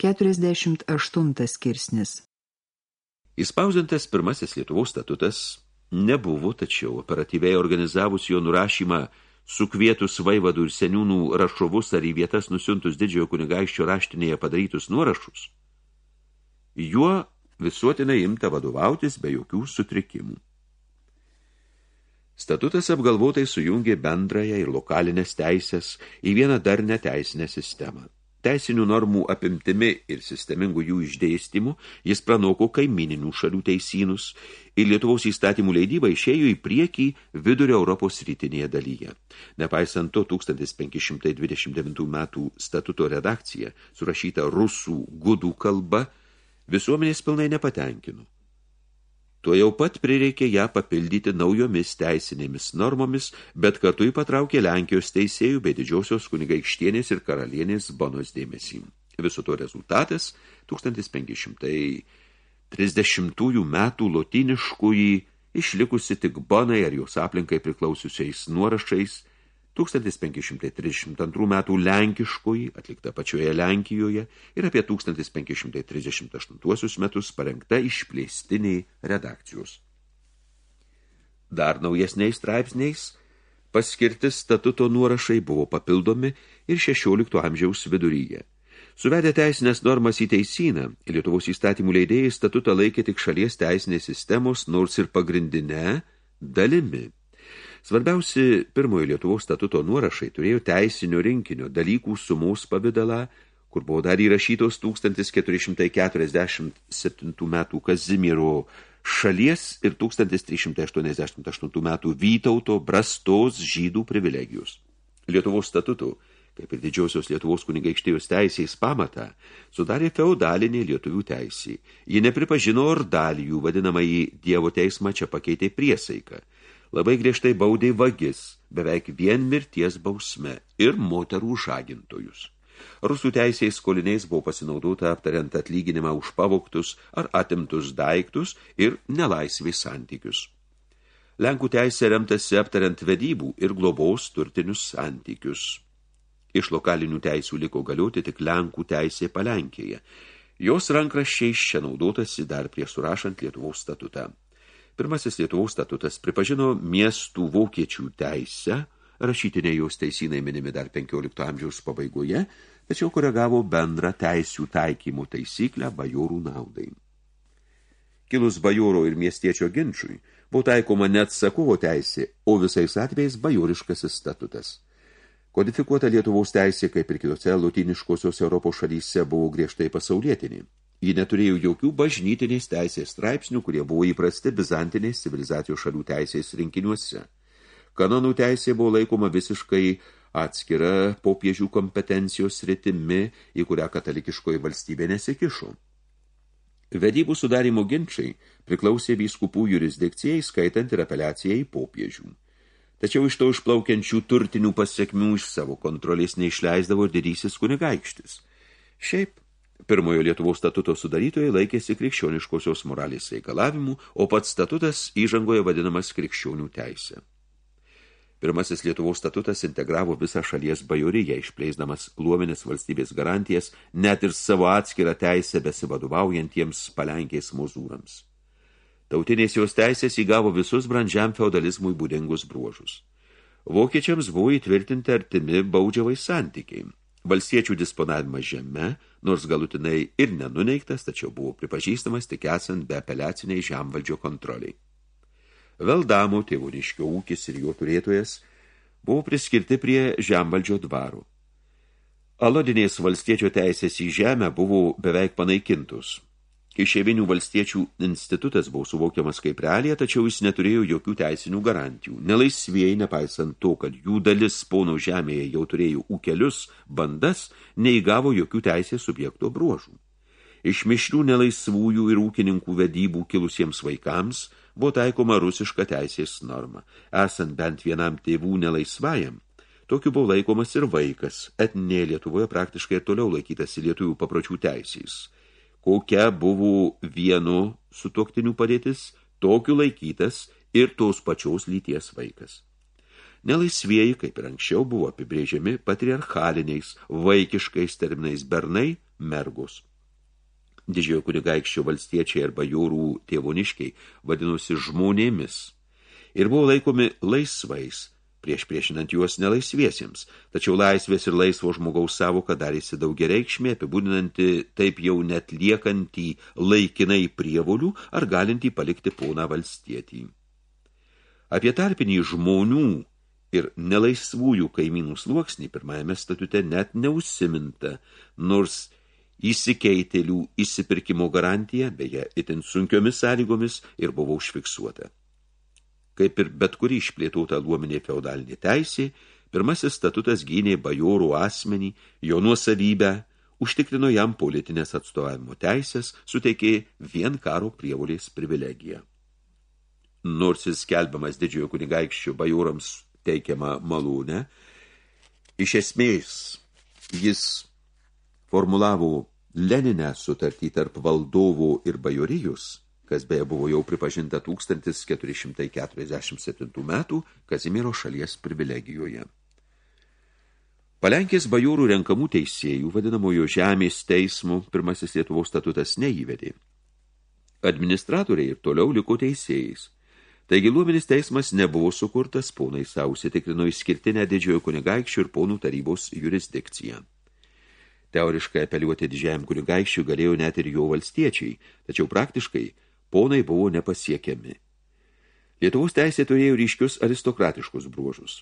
48 skirsnis Įspausintas pirmasis Lietuvos statutas nebuvo, tačiau operatyviai organizavus jo nurašymą sukvietus vaivadų ir seniūnų rašovus ar į vietas nusiuntus didžiojo kunigaikščio raštinėje padarytus nuorašus, juo visuotinai imta vadovautis be jokių sutrikimų. Statutas apgalvotai sujungė bendrąją ir lokalinės teisės į vieną dar neteisinę sistemą. Teisinių normų apimtimi ir sistemingų jų išdėstymu jis pranoko kaimininių šalių teisynus ir Lietuvos įstatymų leidyba išėjo į priekį vidurio Europos rytinėje dalyje. Nepaisant to 1529 metų statuto redakcija, surašyta rusų gudų kalba, visuomenės pilnai nepatenkino. Tuo jau pat prireikė ją papildyti naujomis teisinėmis normomis, bet kartu jį patraukė Lenkijos teisėjų bei didžiosios kunigaikštienės ir karalienės bonos dėmesį. Viso to rezultatas 1530 metų lotiniškųjį išlikusi tik bonai ar jos aplinkai priklausiusiais nuorašais 1532 metų lenkiškoji, atlikta pačioje Lenkijoje, ir apie 1538 metus parengta išplėstiniai redakcijos. Dar naujesniais straipsniais paskirti statuto nuorašai buvo papildomi ir 16 amžiaus viduryje. Suvedę teisinės normas į teisyną, Lietuvos įstatymų leidėjai statutą laikė tik šalies teisinės sistemos, nors ir pagrindinę dalimi. Svarbiausi pirmojo Lietuvos statuto nuorašai turėjo teisinio rinkinio dalykų sumos pavidalą, kur buvo dar įrašytos 1447 metų Kazimiero šalies ir 1388 metų Vytauto brastos žydų privilegijos. Lietuvos statutų, kaip ir didžiosios Lietuvos kunigaikštėjos teisės pamatą, sudarė feudalinė lietuvių teisė. Ji nepripažino ordalijų, vadinamąjį Dievo teismą čia pakeitė priesaiką – labai griežtai baudė vagis, beveik vien mirties bausme ir moterų žagintojus. Rusų teisės skoliniais buvo pasinaudota aptariant atlyginimą už pavoktus ar atimtus daiktus ir nelaisvės santykius. Lenkų teisė remtasi aptariant vedybų ir globos turtinius santykius. Iš lokalinių teisų liko galioti tik Lenkų teisė Palenkėje. Jos rankraščiais čia naudotasi dar prieš surašant Lietuvos statutą. Pirmasis Lietuvos statutas pripažino miestų vokiečių teisę, rašytiniai jos teisynai minimi dar 15 amžiaus pabaigoje, tačiau koregavo bendrą teisių taikymų taisyklę bajorų naudai. Kilus bajoro ir miestiečio ginčiui, buvo taikoma net sakuvo teisė, o visais atvejais bajoriškasis statutas. Kodifikuota Lietuvos teisė, kaip ir kitose lotiniškosios Europos šalyse, buvo griežtai pasaulietinė. Ji neturėjo jokių bažnytinės teisės straipsnių, kurie buvo įprasti bizantinės civilizacijos šalių teisės rinkiniuose. Kanonų teisė buvo laikoma visiškai atskira popiežių kompetencijos sritimi, į kurią katalikiškoji valstybė nesikišo. Vedybų sudarimo ginčiai priklausė vyskupų jurisdikcijai, skaitant ir apeliaciją į popiežių. Tačiau iš to išplaukiančių turtinių pasiekmių iš savo kontrolės neišleisdavo didysis kunigaikštis. Šiaip Pirmojo Lietuvos statuto sudarytojai laikėsi krikščioniškosios moralės reikalavimų, o pats statutas įžangoje vadinamas krikščionių teisė. Pirmasis Lietuvos statutas integravo visą šalies bajoriją, išpleisdamas luomenės valstybės garantijas, net ir savo atskirą teisę besivadovaujantiems palenkiais mozūrams. Tautinės jos teisės įgavo visus brandžiam feudalizmui būdingus bruožus. Vokiečiams buvo įtvirtinti artimi baudžiavai santykiai. Valstiečių disponavimas žeme, nors galutinai ir nenuneiktas, tačiau buvo pripažįstamas tik esant be apeliaciniai žemvaldžio kontroliai. Veldamo tėvuriškio ūkis ir jo turėtojas buvo priskirti prie žemvaldžio dvarų. Alodinės valstiečio teisės į žemę buvo beveik panaikintus – Išėvinių valstiečių institutas buvo suvokiamas kaip realija, tačiau jis neturėjo jokių teisinių garantijų. Nelaisvėjai, nepaisant to, kad jų dalis pono žemėje jau turėjo ūkelius, bandas, neįgavo jokių teisės subjekto bruožų. Iš mišrių nelaisvųjų ir ūkininkų vedybų kilusiems vaikams buvo taikoma rusiška teisės norma. Esant bent vienam tėvų nelaisvajam, tokiu buvo laikomas ir vaikas, etninėje Lietuvoje praktiškai ir toliau laikytasi lietuvių papročių teisės – kokia buvo vienu sutoktinių padėtis, tokiu laikytas ir tos pačios lyties vaikas. Nelaisvieji, kaip ir anksčiau, buvo apibrėžiami patriarchaliniais, vaikiškais terminais bernai, mergos. Didžiojo kunigaikščio valstiečiai arba jūrų tėvoniškiai vadinosi žmonėmis ir buvo laikomi laisvais, prieš priešinant juos nelaisviesiems, tačiau laisvės ir laisvo žmogaus savoka darėsi daug gereikšmė, apibūdinanti taip jau net liekantį laikinai prievolių ar galintį palikti poną valstietį. Apie tarpinį žmonių ir nelaisvųjų kaimynų sluoksnį pirmajame statute net neusiminta, nors įsikeitėlių įsipirkimo garantija, beje, itin sunkiomis sąlygomis ir buvo užfiksuota. Kaip ir bet kuri išplėtota luominė feudalinė teisė, pirmasis statutas gynė bajorų asmenį, jo nuosavybę, užtikrino jam politinės atstovavimo teisės, suteikė vien karo prievolės privilegiją. Nors jis skelbiamas didžiojo kunigaikščio bajorams teikiamą malūnę, iš esmės jis formulavo Leninę sutartį tarp valdovų ir bajorijus, kas beje buvo jau pripažinta 1447 metų Kazimiero šalies privilegijoje. Palenkės bajūrų renkamų teisėjų, vadinamojo žemės teismų, pirmasis Lietuvos statutas neįvedė. Administratoriai ir toliau liko teisėjais. Taigi luominis teismas nebuvo sukurtas, ponai savo įsitikrino išskirtinę didžiojo kunigaikščių ir ponų tarybos jurisdikciją. Teoriškai apeliuoti didžiajam kunigaikščiui galėjo net ir jo valstiečiai, tačiau praktiškai ponai buvo nepasiekiami. Lietuvos teisė turėjo ryškius aristokratiškus bruožus.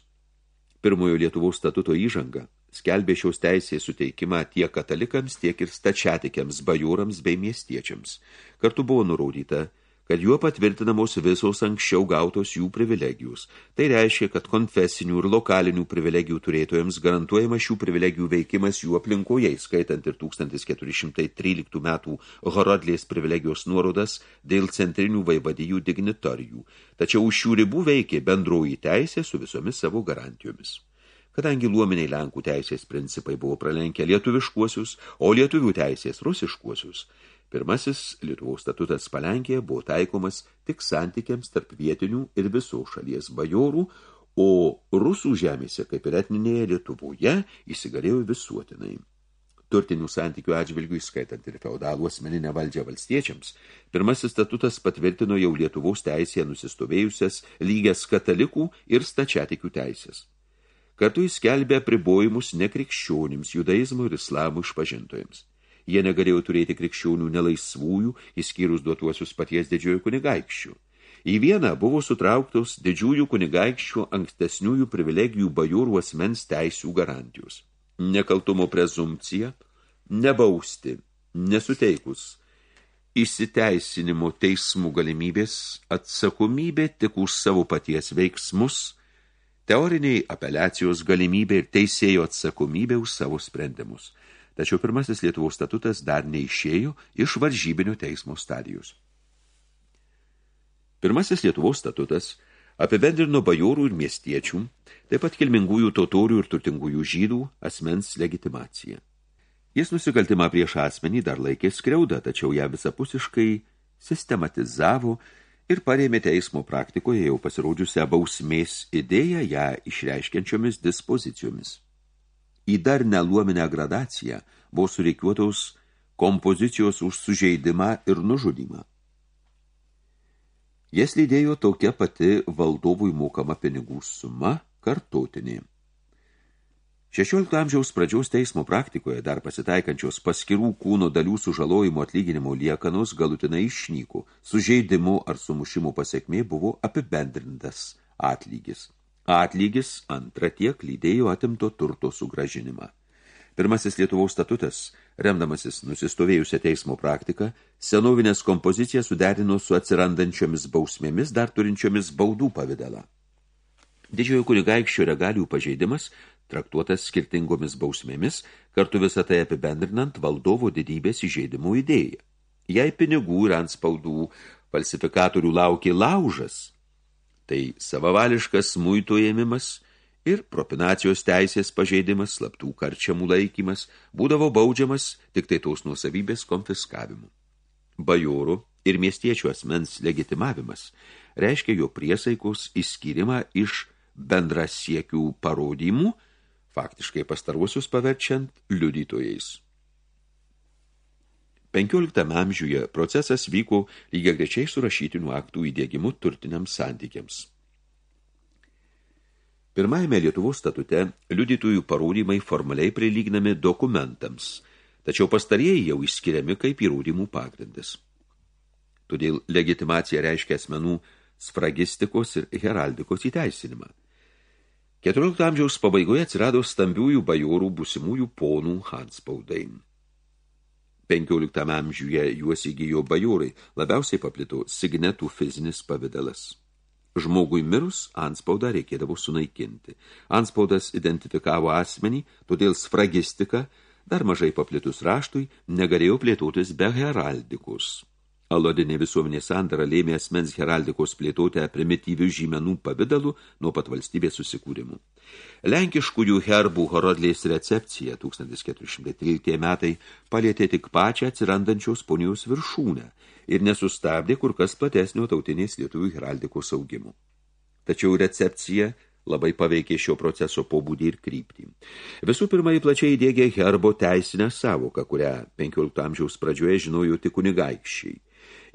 Pirmojo Lietuvos statuto įžanga skelbė šios teisės suteikimą tiek katalikams, tiek ir stačiatikiams, bajūrams bei miestiečiams. Kartu buvo nurodyta, kad juo patvirtinamos visos anksčiau gautos jų privilegijos. Tai reiškia, kad konfesinių ir lokalinių privilegijų turėtojams garantuojama šių privilegijų veikimas jų aplinkoje, skaitant ir 1413 metų Horodlės privilegijos nuorodas dėl centrinių vaivadijų dignitorijų. Tačiau už šių ribų veikė bendroji teisė su visomis savo garantijomis. Kadangi luominiai Lenkų teisės principai buvo pralenkę lietuviškuosius, o lietuvių teisės rusiškuosius, Pirmasis Lietuvos statutas Palenkėje buvo taikomas tik santykiams tarp vietinių ir visų šalies bajorų, o rusų žemėse, kaip ir etninėje Lietuvoje, įsigalėjo visuotinai. Turtinių santykių atžvilgių, įskaitant ir feudalų asmeninę valdžią valstiečiams, pirmasis statutas patvirtino jau Lietuvos teisėje nusistovėjusias lygias katalikų ir stačiatikių teisės. Kartu jis skelbė apribojimus nekrikščionims, judaizmų ir islamų išpažintojams. Jie negalėjo turėti krikščionių nelaisvųjų, įskyrus duotuosius paties didžiojo kunigaikščių. Į vieną buvo sutrauktos didžiųjų kunigaikščių ankstesniųjų privilegijų bajūrų asmens teisių garantijos. Nekaltumo prezumcija, nebausti, nesuteikus, įsiteisinimo teismų galimybės, atsakomybė tik už savo paties veiksmus, teoriniai apeliacijos galimybė ir teisėjo atsakomybė už savo sprendimus – tačiau pirmasis Lietuvos statutas dar neišėjo iš varžybinio teismo stadijus. Pirmasis Lietuvos statutas apibendrino bajorų ir miestiečių, taip pat kilmingųjų totorių ir turtingųjų žydų asmens legitimaciją. Jis nusikaltimą prieš asmenį dar laikė skriaudą, tačiau ją visapusiškai sistematizavo ir parėmė teismo praktikoje jau pasirodžiusią bausmės idėją ją išreiškiančiomis dispozicijomis. Į dar neluominę gradaciją buvo sureikiuotos kompozicijos už sužeidimą ir nužudimą. Jas lydėjo tokia pati valdovui mokama pinigų suma kartotinė. 16 amžiaus pradžiaus teismo praktikoje dar pasitaikančios paskirų kūno dalių sužalojimo atlyginimo liekanos galutinai išnyko, sužeidimo ar sumušimo pasiekmė buvo apibendrintas atlygis. Atlygis antra tiek lydėjo atimto turto sugražinimą. Pirmasis Lietuvos statutas, remdamasis nusistovėjusią teismo praktiką, senovinės kompoziciją suderino su atsirandančiomis bausmėmis, dar turinčiomis baudų pavidalą. Didžiojo kunigaikščio regalių pažeidimas, traktuotas skirtingomis bausmėmis, kartu visą tai apibendrinant valdovo didybės įžeidimų idėją. Jei pinigų ir ant spaudų falsifikatorių laukė laužas, tai savavališkas muito ėmimas ir propinacijos teisės pažeidimas, slaptų karčiamų laikymas, būdavo baudžiamas tik tai tos nuosavybės konfiskavimu. Bajorų ir miestiečių asmens legitimavimas reiškia jo priesaikos įskyrimą iš bendras siekių parodymų, faktiškai pastaruosius paverčiant liudytojais. 15 amžiuje procesas vyko lygiai grečiai su rašytinių aktų įdėgimu turtiniams santykiams. Pirmajame Lietuvos statute liudytųjų parodymai formaliai prilyginami dokumentams, tačiau pastarieji jau išskiriami kaip įrodymų pagrindas. Todėl legitimacija reiškia asmenų sfragistikos ir heraldikos įteisinimą. 14 amžiaus pabaigoje atsirado stambiųjų bajorų būsimųjų ponų hanspaudai. 15 amžiuje juos įgyjo bajorai, labiausiai paplito signetų fizinis pavidalas. Žmogui mirus, anspaudą reikėdavo sunaikinti. Anspaudas identifikavo asmenį, todėl sfragistika, dar mažai paplitus raštui, negalėjo plėtotis be heraldikos. Alodinė visuomenės sandara lėmė asmens heraldikos plėtotę primityvių žymenų pavidalų nuo pat valstybės susikūrimų. Lenkiškųjų herbų horodlės recepcija 1413 metai palėtė tik pačią atsirandančios ponijos viršūnę ir nesustabdė kur kas platesnio tautinės lietuvių heraldikos augimų. Tačiau recepcija labai paveikė šio proceso pobūdį ir kryptį. Visų pirma, plačiai įdėgė herbo teisinę savoką, kurią 15 amžiaus pradžioje žinojo tik kunigaikščiai.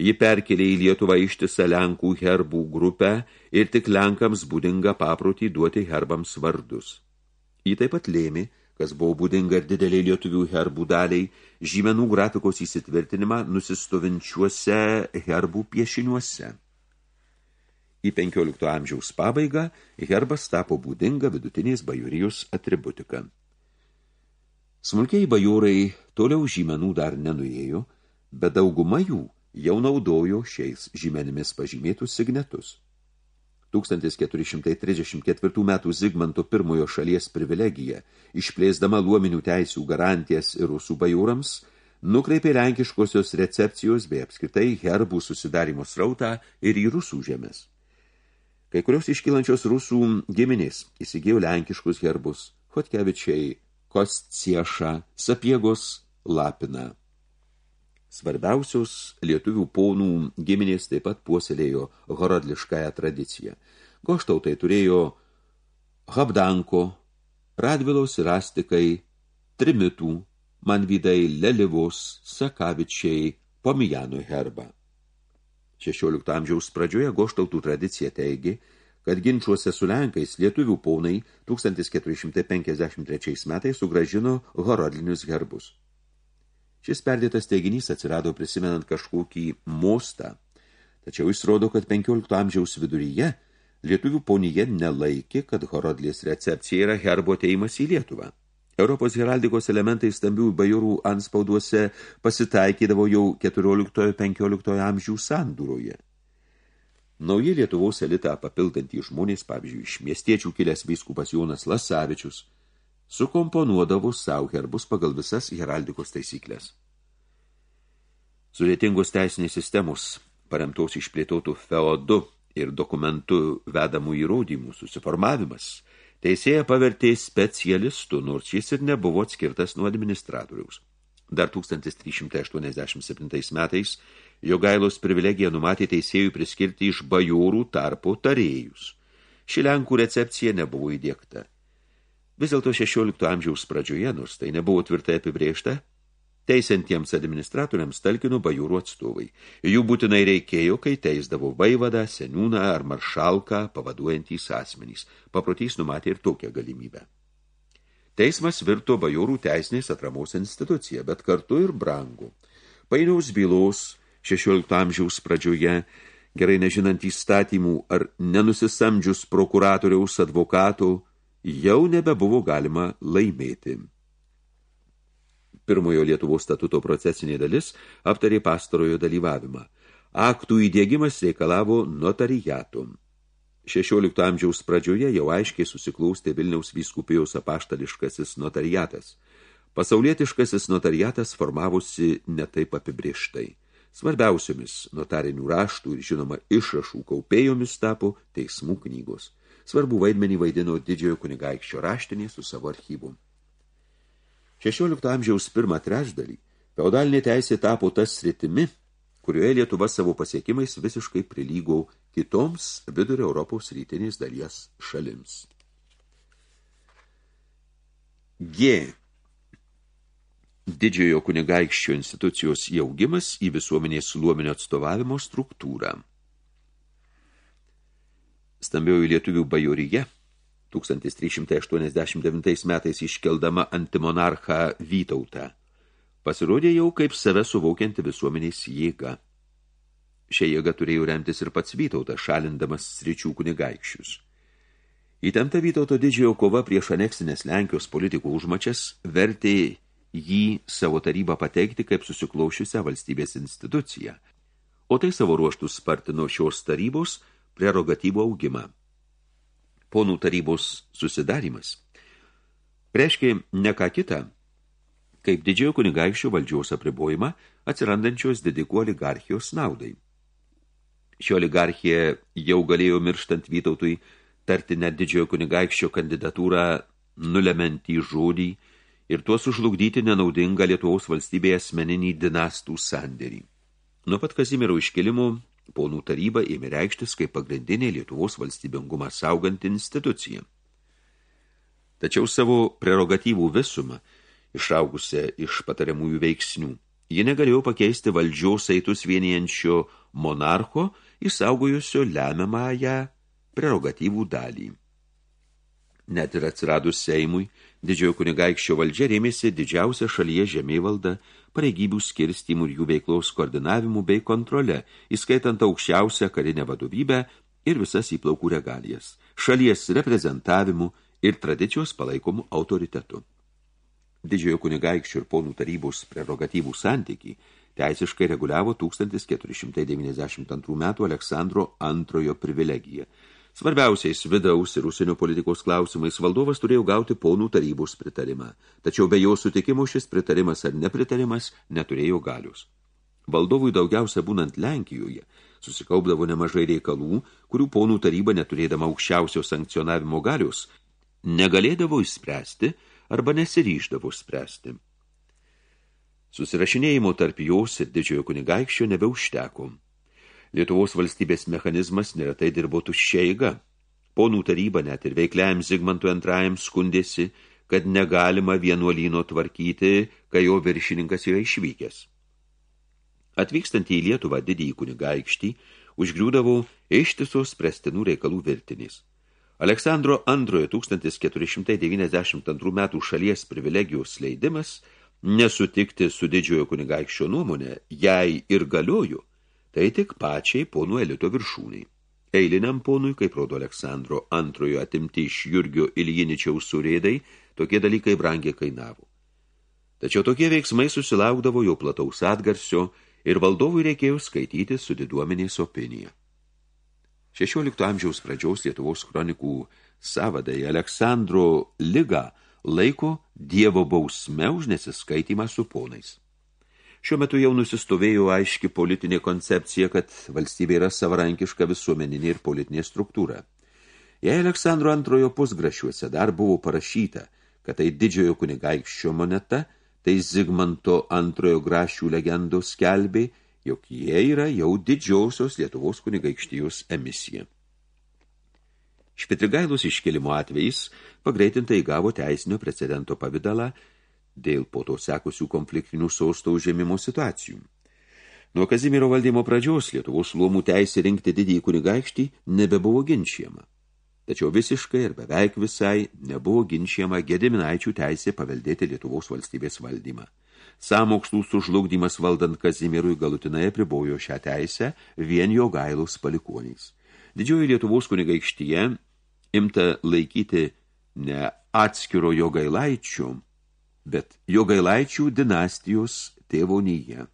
Ji perkelė į Lietuvą ištisą Lenkų herbų grupę ir tik Lenkams būdinga paprotį duoti herbams vardus. Ji taip pat lėmė, kas buvo būdinga ir dideliai lietuvių herbų daliai, žymenų grafikos įsitvirtinimą nusistovinčiuose herbų piešiniuose. Į 15 amžiaus pabaigą herbas tapo būdinga vidutinės bajorijos atributika. Smulkiai bajorai toliau žymenų dar nenuėjo, bet dauguma jų jau naudojo šiais žymenimis pažymėtus signetus. 1434 metų Zigmanto pirmojo šalies privilegija, išplėsdama luominių teisių garantijas ir rusų bajūrams, nukreipė lenkiškosios recepcijos bei apskritai herbų susidarimo srautą ir į rusų žemės. Kai kurios iškylančios rusų giminės įsigijo lenkiškus herbus – Hotkevičiai, Kostcieša, Sapiegos, Lapina – Svarbiausios lietuvių ponų giminės taip pat puoselėjo horodliškąją tradiciją. Goštautai turėjo Habdanko, Radvilaus ir Astikai, Trimitų, Manvidai, Lelivos, Sakavičiai, Pomijano herbą. 16 amžiaus pradžioje goštautų tradicija teigi, kad ginčiuose su Lenkais lietuvių ponai 1453 metais sugražino horodlinius herbus. Šis perdėtas teiginys atsirado prisimenant kažkokį mostą, tačiau jis rodo, kad 15 amžiaus viduryje lietuvių ponija nelaikė, kad horodlės recepcija yra herbo ateimas į Lietuvą. Europos heraldikos elementai stambių bajorų anspauduose pasitaikydavo jau 14-15 amžių sandūroje. Nauji Lietuvos elitą papildantys žmonės, pavyzdžiui, iš miestiečių kilęs vyskupas Jonas Lasavičius – sukomponuodavo savo herbus pagal visas heraldikos taisyklės. Sudėtingos teisinės sistemos, paremtos išplėtotų feodu ir dokumentų vedamų įrodymų susiformavimas, teisėja pavertė specialistų, nors jis ir nebuvo atskirtas nuo administratoriaus. Dar 1387 metais Jogailos privilegija numatė teisėjų priskirti iš bajorų tarpo tarėjus. Ši Lenkų recepcija nebuvo įdėkta. Vis dėlto 16 amžiaus pradžioje, nors tai nebuvo tvirtai apibrėžta, teisiantiems administratoriams talkino bajūrų atstovai. Jų būtinai reikėjo, kai teisdavo vaivadą, seniūną ar maršalką pavaduojantys asmenys. Paprotys numatė ir tokią galimybę. Teismas virto bajūrų teisinės atramos institucija, bet kartu ir brangų. Painiaus bylos 16 amžiaus pradžioje, gerai nežinant įstatymų ar nenusisamdžius prokuratoriaus advokatų, jau nebebuvo galima laimėti. Pirmojo Lietuvos statuto procesinė dalis aptarė pastarojo dalyvavimą. Aktų įdėgymas reikalavo notarijatų. 16 amžiaus pradžioje jau aiškiai susiklaustė Vilniaus vyskupijos apaštališkasis notarijatas. Pasaulietiškasis notarijatas formavosi netaip apibrieštai. Svarbiausiomis notarinių raštų ir žinoma išrašų kaupėjomis tapo teismų knygos – svarbu vaidmenį vaidino didžiojo kunigaikščio raštinė su savo archyvu. 16 amžiaus pirmą trečdalį feudalinė teisė tapo tas sritimi, kurioje Lietuva savo pasiekimais visiškai prilygo kitoms vidurio Europos rytinės dalies šalims. G. didžiojo kunigaikščio institucijos įaugimas į visuomenės luomenio atstovavimo struktūrą. Stambioji lietuvių bajoryje 1389 metais iškeldama antimonarchą Vytautą pasirodė jau kaip save suvokianti visuomenės jėga. Šią jėgą turėjo remtis ir pats Vytautas, šalindamas sričių kunigaikščius. Įtempta Vytauto didžiojo kova prieš aneksinės Lenkijos politikų užmačias vertė jį savo tarybą pateikti kaip susiklaušiusią valstybės instituciją, o tai savo ruoštų spartino šios tarybos prerogatyvų augimą. Ponų tarybos susidarimas reiškia ne ką kitą, kaip didžiojo kunigaikščio valdžiaus apribojimą atsirandančios didikų oligarchijos naudai. Šio oligarchija jau galėjo mirštant Vytautui tarti net didžiojo kunigaikščio kandidatūrą nulementį žodį ir tuo sužlugdyti nenaudingą Lietuvos valstybėje asmeninį dinastų sandėrį. Nuo pat Kazimiero iškelimo ponų taryba ėmė reikštis kaip pagrindinė Lietuvos valstybingumą sauganti institucija. Tačiau savo prerogatyvų visumą – išaugusią iš patariamųjų veiksnių. Ji negalėjo pakeisti valdžiaus eitus vienijančio monarcho, įsaugojusio lemiamąją prerogatyvų dalį. Net ir atsiradus Seimui, didžiojo kunigaikščio valdžia rėmėsi didžiausia šalyje žemėvalda, pareigybių skirstimų ir jų veiklos koordinavimu bei kontrole, įskaitant aukščiausią karinę vadovybę ir visas įplaukų regalijas, šalies reprezentavimu ir tradicijos palaikomų autoritetu didžiojo kunigaikščio ir ponų tarybos prerogatyvų santykį teisiškai reguliavo 1492 metų Aleksandro antrojo privilegija. Svarbiausiais vidaus ir užsienio politikos klausimais valdovas turėjo gauti ponų tarybos pritarimą, tačiau be jo sutikimo šis pritarimas ar nepritarimas neturėjo galius. Valdovui daugiausia būnant Lenkijoje susikaupdavo nemažai reikalų, kurių ponų taryba neturėdama aukščiausio sankcionavimo galius, negalėdavo išspręsti, arba nesiryždavo spręsti. Susirašinėjimo tarp jos ir didžiojo kunigaikščio nebeužteko. Lietuvos valstybės mechanizmas neretai dirbo tuščia eiga. Ponų taryba net ir veikliajam Zigmantui antrajam skundėsi, kad negalima vienuolyno tvarkyti, kai jo viršininkas yra išvykęs. Atvykstant į Lietuvą didįjį kunigaikštį, užgriūdavo ištisos prestinų reikalų virtinės. Aleksandro antrojo 1492 metų šalies privilegijos leidimas nesutikti su didžiojo kunigaikščio nuomonė, jei ir galioju, tai tik pačiai ponų elito viršūniai. Eiliniam ponui, kaip rodo Aleksandro antrojo atimti iš Jurgio Iljiničiaus surėdai, tokie dalykai brangiai kainavo. Tačiau tokie veiksmai susilaukdavo jau plataus atgarsio ir valdovui reikėjo skaityti su diduomenės opinija. 16 amžiaus pradžiaus Lietuvos kronikų savadai Aleksandro ligą laiko dievo bausme už nesiskaitimą su ponais. Šiuo metu jau nusistovėjo aiški politinė koncepcija, kad valstybė yra savarankiška visuomeninė ir politinė struktūra. Jei Aleksandro antrojo pusgrašiuose dar buvo parašyta, kad tai didžiojo kunigaikščio moneta, tai Zigmanto antrojo grašių legendos skelbė, jog jie yra jau didžiausios Lietuvos kunigaikštijos emisija. Špetrigailos iškelimo atvejais pagreitintai įgavo teisinio precedento pavidalą dėl po to sekusių konfliktinių sosto užėmimo situacijų. Nuo Kazimiero valdymo pradžios Lietuvos luomų teisė rinkti didįjį kunigaikštį nebebuvo ginčiama. Tačiau visiškai ir beveik visai nebuvo ginčiama Gediminaičių teisė paveldėti Lietuvos valstybės valdymą. Samokslų sužlugdymas valdant Kazimierui galutinai apribojo šią teisę vien jo gailos palikuoniais. Didžioji Lietuvos kunigaikštyje imta laikyti ne atskiro jo gailaičių, bet jo gailaičių dinastijos tėvonyje.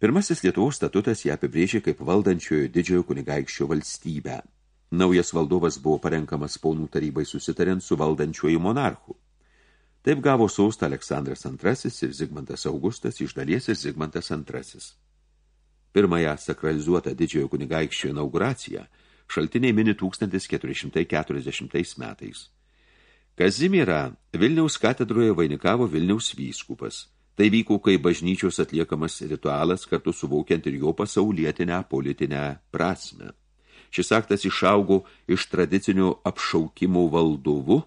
Pirmasis Lietuvos statutas ją apibrėžė kaip valdančiojo didžiojo kunigaikščio valstybę. Naujas valdovas buvo parenkamas ponų tarybai susitariant su valdančiuoju monarchu. Taip gavo saustą Aleksandras II ir Zigmantas Augustas, iš dalies ir Zigmantas II. Pirmąją sakralizuotą didžiojo kunigaikščio inauguraciją šaltiniai mini 1440 metais. Kazimierą Vilniaus katedroje vainikavo Vilniaus vyskupas. Tai vyko, kai bažnyčios atliekamas ritualas kartu suvokiant ir jo pasaulietinę politinę prasme. Šis aktas išaugo iš tradicinio apšaukimo valdovu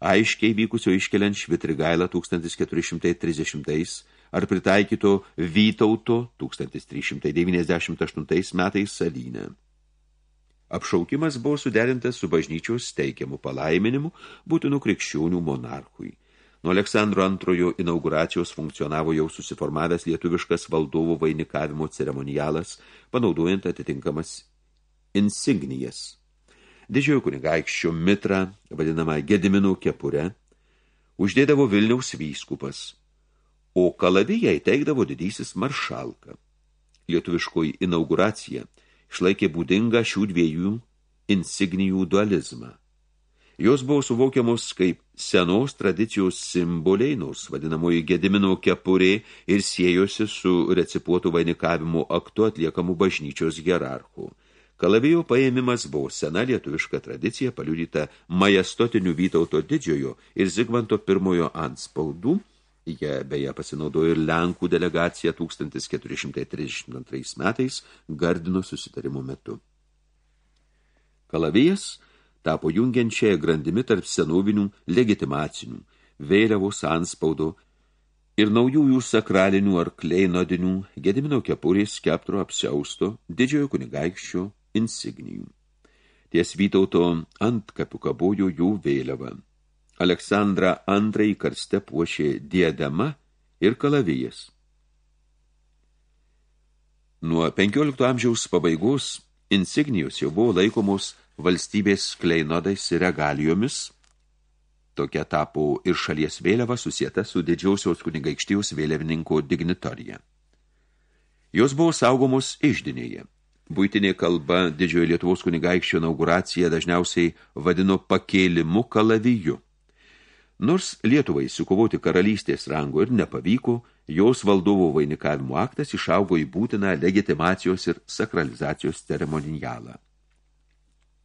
aiškiai vykusio iškeliant Švitrigailą 1430 ar pritaikyto Vytauto 1398 metais Salynę. Apšaukimas buvo suderintas su bažnyčios teikiamu palaiminimu būtinų krikščionių monarchui. Nuo Aleksandro antrojo inauguracijos funkcionavo jau susiformavęs lietuviškas valdovo vainikavimo ceremonialas, panaudojant atitinkamas insignijas. Didžiojo kunigaikščio mitrą, vadinamą Gediminų kepurę, uždėdavo Vilniaus vyskupas, o kalavijai teikdavo didysis maršalka. Lietuviškoji inauguracija išlaikė būdingą šių dviejų insignijų dualizmą. Jos buvo suvokiamos kaip senos tradicijos simboliai, nors vadinamoji Gedimino kepurė ir siejosi su recipuotų vainikavimo aktu atliekamu bažnyčios hierarchu. Kalavijo paėmimas buvo sena lietuviška tradicija, paliudyta majestotinių Vytauto didžiojo ir Zigmanto pirmojo anspaudų. Jie beje pasinaudojo ir Lenkų delegacija 1432 metais Gardino susitarimo metu. Kalavijas – tapo jungiančiąją grandimi tarp senovinių legitimacinių, vėliavos anspaudo ir naujųjų sakralinių ar kleinodinių Gedimino kepurės keptro apsiausto didžiojo kunigaikščio insignijų. Ties Vytauto ant kapių kabojo jų vėliava. Aleksandra antrąjį karste puošė diadema ir kalavijas. Nuo 15 amžiaus pabaigos insignijos jau buvo laikomos valstybės kleinodais ir regalijomis. Tokia tapo ir šalies vėliava susieta su didžiausios kunigaikštijos vėliavininko dignitorija. Jos buvo saugomos išdinėje. Būtinė kalba didžiojo Lietuvos kunigaikščio inauguraciją dažniausiai vadino pakėlimu kalaviju. Nors Lietuvai sukovoti karalystės rango ir nepavyko, jos valdovo vainikavimo aktas išaugo į būtiną legitimacijos ir sakralizacijos ceremonialą.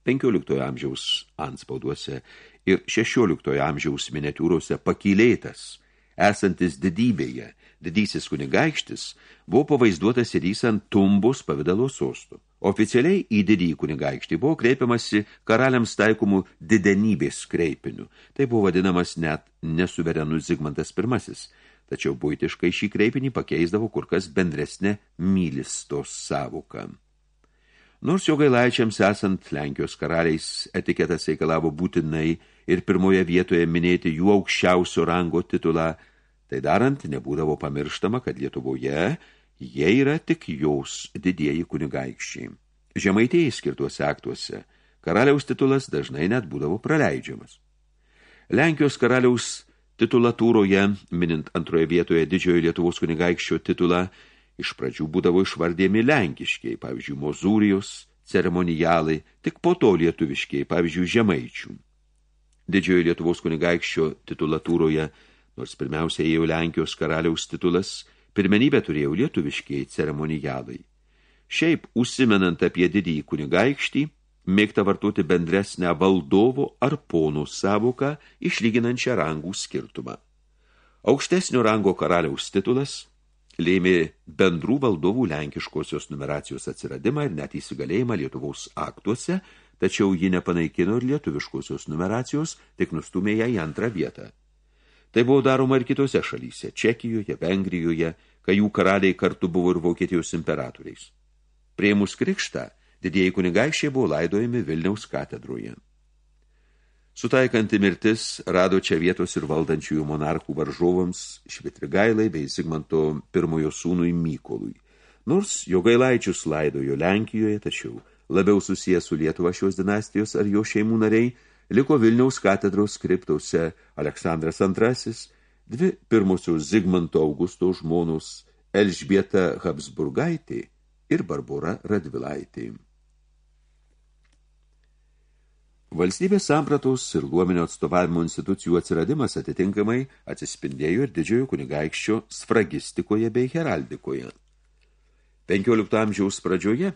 15 amžiaus anspauduose ir 16 amžiaus miniatiūrose pakylėtas, esantis didybėje, didysis kunigaikštis, buvo pavaizduotas ir ant tumbos pavidalo sostų. Oficialiai į didįjį kunigaikštį buvo kreipiamasi karaliams taikomų didenybės kreipiniu. Tai buvo vadinamas net nesuverenus Zigmantas I, tačiau buitiškai šį kreipinį pakeisdavo kur kas bendresnė mylis tos savoką. Nors jo gailaičiams esant Lenkijos karaliais etiketas reikalavo būtinai ir pirmoje vietoje minėti jų aukščiausio rango titulą, tai darant nebūdavo pamirštama, kad Lietuvoje jie yra tik jos didieji kunigaikščiai. Žemaitėjai skirtuose aktuose karaliaus titulas dažnai net būdavo praleidžiamas. Lenkijos karaliaus titulatūroje, minint antroje vietoje didžiojo Lietuvos kunigaikščio titulą, Iš pradžių būdavo išvardėmi lenkiškiai, pavyzdžiui, mozūrijos, ceremonijalai, tik po to lietuviškiai, pavyzdžiui, žemaičių. Didžiojo Lietuvos kunigaikščio titulatūroje, nors pirmiausia ėjo Lenkijos karaliaus titulas, pirmenybę turėjo lietuviškiai ceremonijalai. Šiaip, užsimenant apie didįjį kunigaikštį, mėgta vartoti bendresnę valdovo ar ponų savoką, išlyginančią rangų skirtumą. Aukštesnio rango karaliaus titulas lėmė bendrų valdovų lenkiškosios numeracijos atsiradimą ir net įsigalėjimą Lietuvaus aktuose, tačiau ji nepanaikino ir lietuviškosios numeracijos, tik nustumė ją į antrą vietą. Tai buvo daroma ir kitose šalyse – Čekijoje, Vengrijoje, kai jų karaliai kartu buvo ir Vokietijos imperatoriais. Prieimus krikštą, didieji kunigaikščiai buvo laidojami Vilniaus katedroje. Sutaikanti mirtis rado čia vietos ir valdančiųjų monarchų varžovams Švitrigailai bei Sigmanto pirmojo sūnui Mykolui. Nors jo gailaičius laidojo Lenkijoje, tačiau labiau susijęs su Lietuva šios dinastijos ar jo šeimų nariai, liko Vilniaus katedros skriptause Aleksandras II, dvi pirmosios Zigmanto Augusto žmonos Elžbieta Habsburgaitė ir Barbora Radvilaitė. Valstybės sampratos ir luomenio atstovavimo institucijų atsiradimas atitinkamai atsispindėjo ir didžiojo kunigaikščio sfragistikoje bei heraldikoje. 15 amžiaus pradžioje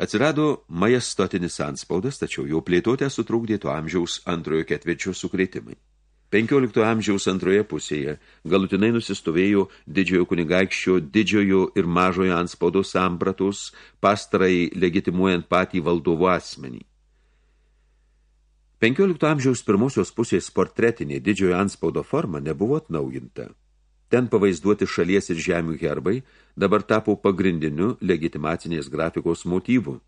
atsirado majestotinis anspaudas, tačiau jo plėtotę sutrukdė to amžiaus antrojo ketvirčio sukrėtimai. 15 amžiaus antroje pusėje galutinai nusistovėjo didžiojo kunigaikščio didžiojo ir mažojo anspaudo sampratos, pastarai legitimuojant patį valdovo asmenį. 15 amžiaus pirmosios pusės portretinė didžiojo anspaudo forma nebuvo atnaujinta. Ten pavaizduoti šalies ir žemių herbai dabar tapo pagrindiniu legitimacinės grafikos motyvu.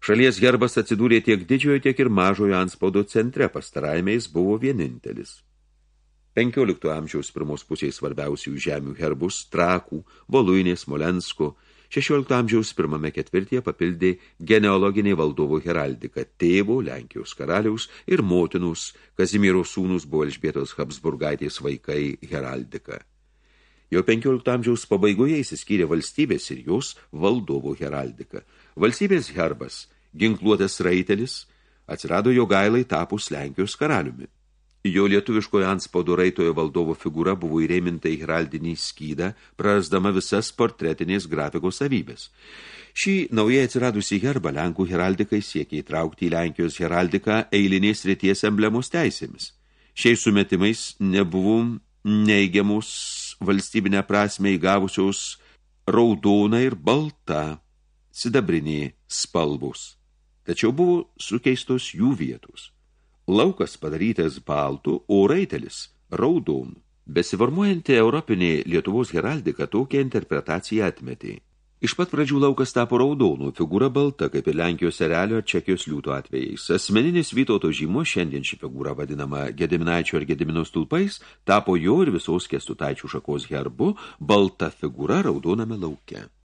Šalies herbas atsidūrė tiek didžiojo, tiek ir mažojo anspaudo centre, pastarajame jis buvo vienintelis. 15 amžiaus pirmos pusės svarbiausių žemių herbus – Trakų, Voluinės, Molensko – 16 amžiaus pirmame ketvirtyje papildė genealoginė valdovo heraldika tėvo, Lenkijos karaliaus ir motinus, Kazimiero sūnus buvo Elžbietos Habsburgaitės vaikai heraldika. Jau 15 amžiaus pabaigoje įsiskyrė valstybės ir jos valdovo heraldika. Valstybės herbas, ginkluotas raitelis, atsirado jo gailai tapus Lenkijos karaliumi. Jo lietuviškoje antspaudo raitojo valdovo figūra buvo įrėminta į heraldinį skydą, prarasdama visas portretinės grafikos savybės. Šį naujai atsiradusį herbą Lenkų heraldikai siekia įtraukti į Lenkijos heraldiką eilinės ryties emblemos teisėmis. Šiais sumetimais nebuvo neigiamus valstybinę prasme įgavusios raudona ir balta sidabrinė spalvos, tačiau buvo sukeistos jų vietos. Laukas padarytas baltų, o raitelis raudonų. Besiformuojanti europinė Lietuvos heraldika tokią interpretaciją atmetė. Iš pat pradžių laukas tapo raudonų, figūra balta, kaip ir Lenkijos erelio ar Čekijos liūto atvejais. Asmeninis Vytauto žymo, šiandien ši figūra vadinama Gediminaičio ar Gedimino stulpais, tapo jo ir visos kestutaičių šakos herbu, balta figūra raudoname lauke.